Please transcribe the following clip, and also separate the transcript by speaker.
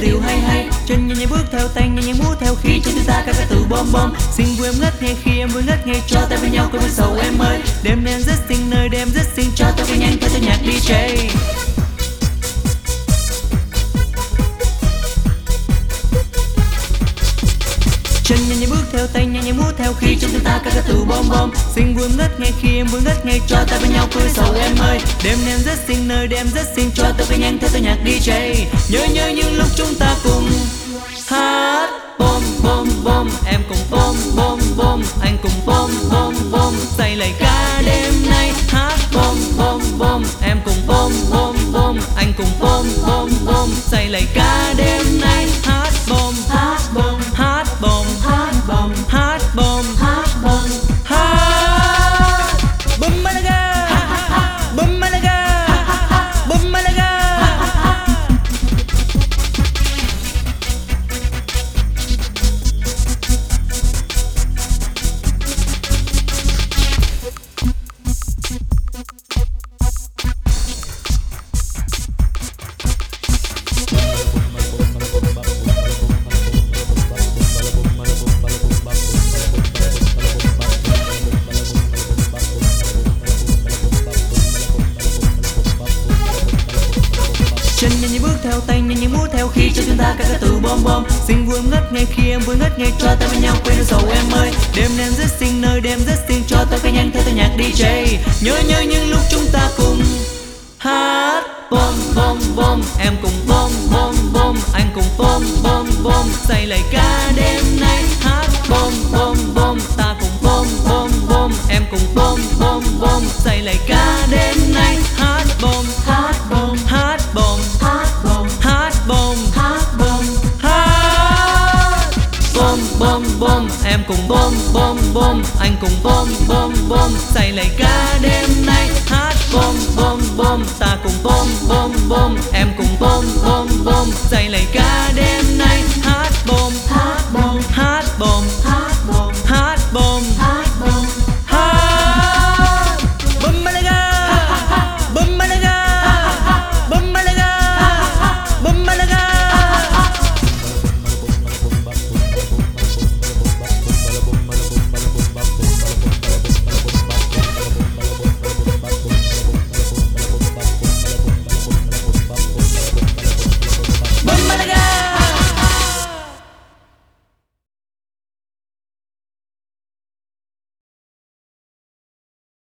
Speaker 1: điều hay hay. Chân nhẹ nhàng bước theo tay nhẹ nhàng múa theo khi chân chúng ta ca ca từ bom bom. Xin vui em ngất ngay khi em vui ngất ngay, cho ta với nhau quên sầu em ơi. Đêm đen rất xinh nơi đêm rất xinh cho ta với nhanh theo tôi nhạc DJ theo tay nhanh nhanh múa theo khi trong chúng ta ca ca từ bom bom xinh vui em ngất ngây khi em vui ngất ngây cho ta bên nhau quên sầu em ơi. đêm đêm rất xinh nơi đêm rất xinh cho ta quay nhanh theo tôi nhạc DJ nhớ nhớ những lúc chúng ta cùng hát bom bom bom. Em cùng bom bom bom anh cùng bom bom bom. Say lời ca đêm nay hát nhanh nhanh như bước theo tay nhanh như múa theo khi cho chúng ta các từ bom bom. Xin vui ngất ngây khi em vui ngất ngây cho ta bên nhau quên được sầu em ơi. Đêm đêm rất xinh, nơi đêm rất xinh, cho ta cái nhanh theo tôi nhạc DJ nhớ nhớ những lúc chúng ta cùng hát bom bom bom. Em cùng bom bom bom, anh cùng bom bom bom. Say lại ca đêm nay, hát bom bom bom. Ta cùng bom bom bom, em cùng bom bom bom. Say lại ca đêm nay em cùng bom bom bom anh cùng bom bom bom say lại ca đêm nay hát bom bom bom ta cùng bom bom bom em cùng bom bom bom say lại ca